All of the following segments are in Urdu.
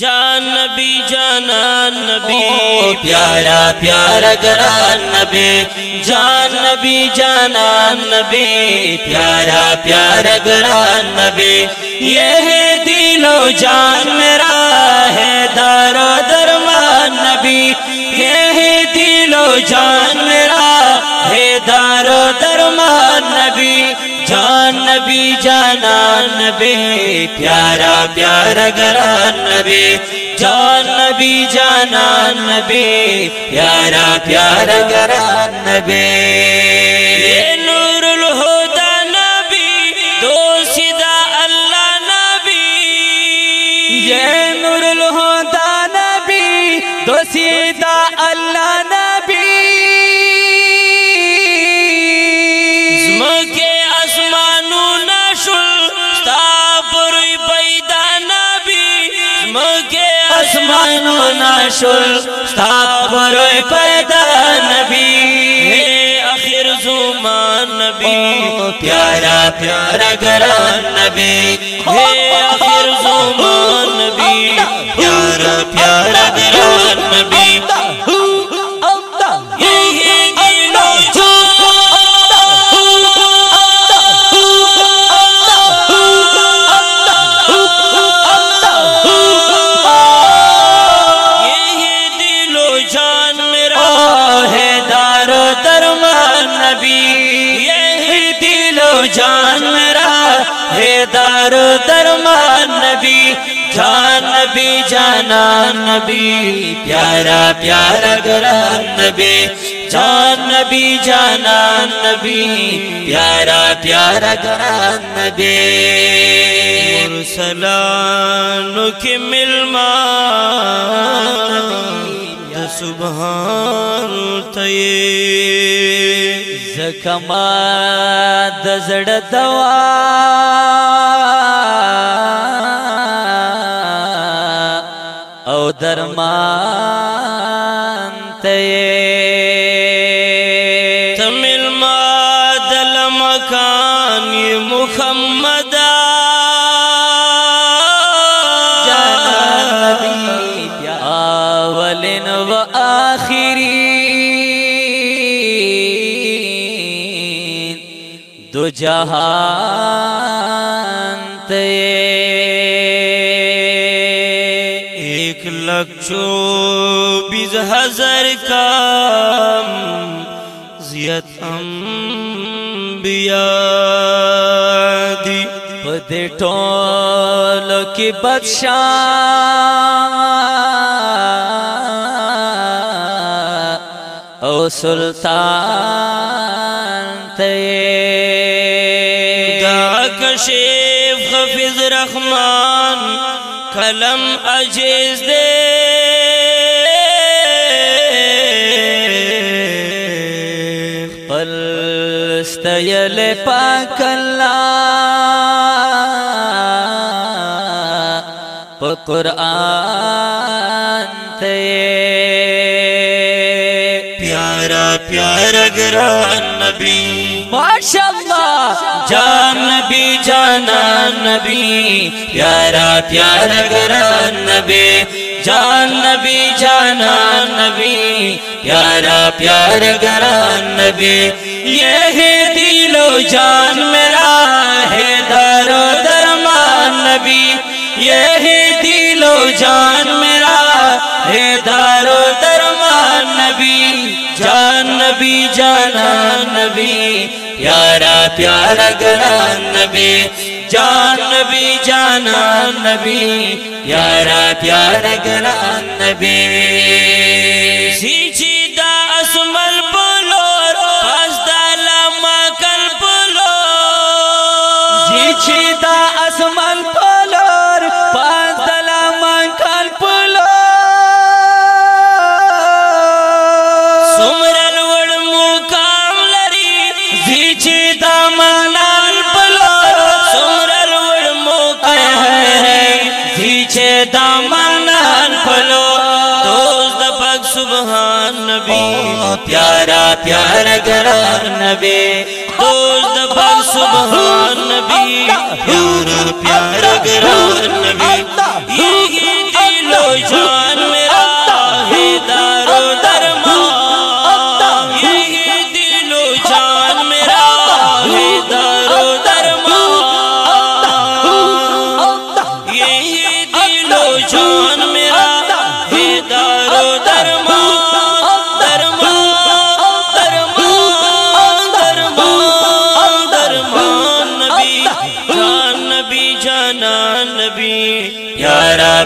جان نبی جانا نبی پیارا پیارا گران نبی جان نبی جانا نبی پیارا پیارا گران نبی۔ یہ ہے دل و جان میرا ہے دار و درمان نبی۔ یہ ہے دل و جان میرا ہے دار و درمان نبی۔ جان نبی جانا نبی پیارا پیارا گران نبی جان نبی جانا نبی پیارا پیارا گران نبی۔ نشل ستا پروی پیدا نبی۔ آخر زمان نبی۔ پیارا پیارا گران نبی۔ آخر زمان نبی۔ پیارا پیارا گران نبی۔ جان میرا ہے دار درمان نبی، جان نبی جانا نبی، پیارا پیارا گران نبی، جان نبی جانا نبی، پیارا پیارا گران نبی۔ سلانو کی ملما سبحان تیے زکما د زړه دوا. او درمان دو جہان تے ایک لاکھ چوبیس ہزار کام زیت انبیاء دی پدے ٹولو کی بادشاہ او سلطان رحمان کلم عجیز دے۔ پل استیل پاک اللہ پا قرآن تے۔ پیارا پیارا گران نبی ماشاءاللہ۔ جان نبی جانا نبی، پیارا پیارا گران نبی۔ جان نبی جانا نبی، پیارا پیارا گران نبی۔ یہ ہے دل و جان میرا ہے دار و درمان نبی۔ یہ ہے دل و جان میرا ہے دار نبی جانا نبی، پیارا پیارا گران نبی، جان نبی جانا نبی، پیارا پیارا گران نبی۔ سی سیچی دا اسمل بلور پس دا لما کل بلور جیچی دا اسمان پلور زیچی دا منال دوست دا پاک سبحان نبی، پیارا پیارا گران نبی، دوست دا پاک سبحان نبی پیارا پیارا گران نبی۔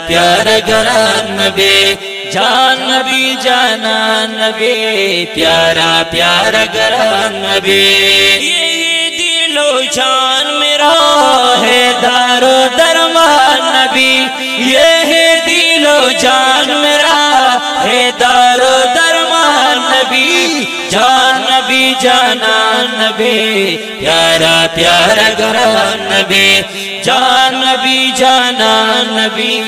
پیارا گران نبی، جان نبی جانا نبی، پیارا پیارا گران نبی۔ یہی دل و جان میرا ہے دار و درمان نبی۔ یہی دل و جان میرا ہے دار و درمان نبی۔ جان جانا نبی، پیارا پیارا گران نبی۔ جان نبی، جانا نبی،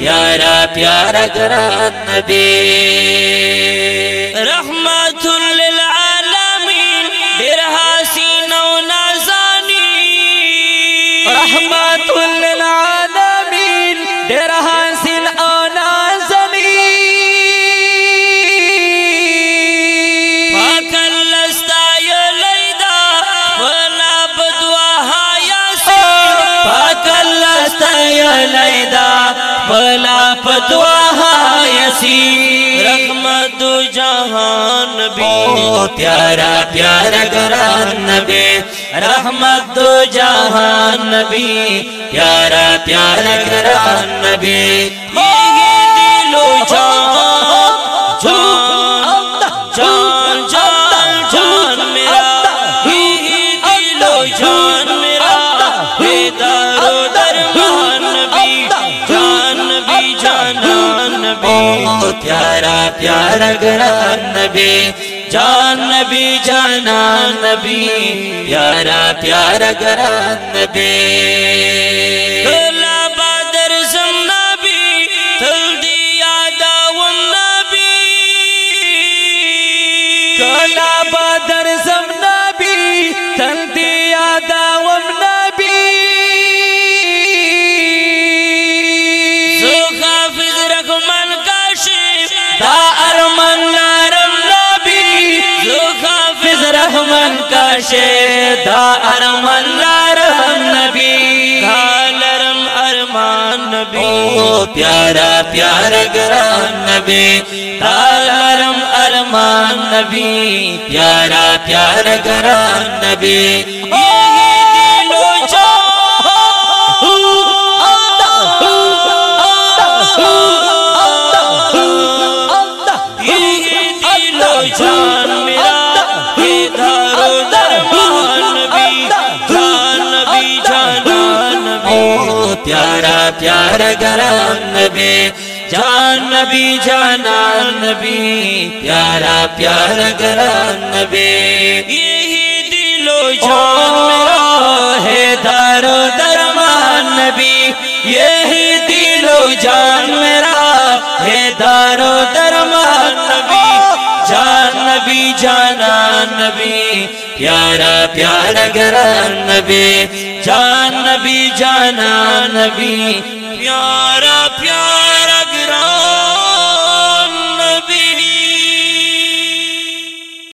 پیارا پیارا گران نبی۔ رحمت للعالمین۔ یاسین رحمت جہان نبی او پیارا پیارا گران نبی رحمت جہان نبی پیارا پیارا گران نبی پیارا گران نبی جان نبی جانان نبی پیارا پیارا گران نبی۔ حافظ رحمان کاشف دا ارمان نارم نبی۔ دا لرم ارمان نبی۔ او پیارا پیارا گران نبی۔ دا لرم ارمان نبی۔ پیارا پیارا گران نبی۔ پیارا گرام نبی، جان نبی، جانان نبی، پیارا پیارا گران نبی۔ یہی دل و جان میرا ہے دار و درمان نبی۔ یہی دل و جان میرا ہے دار و درمان نبی نبی جانا نبی پیارا پیارا گران نبی جان نبی جانا نبی پیارا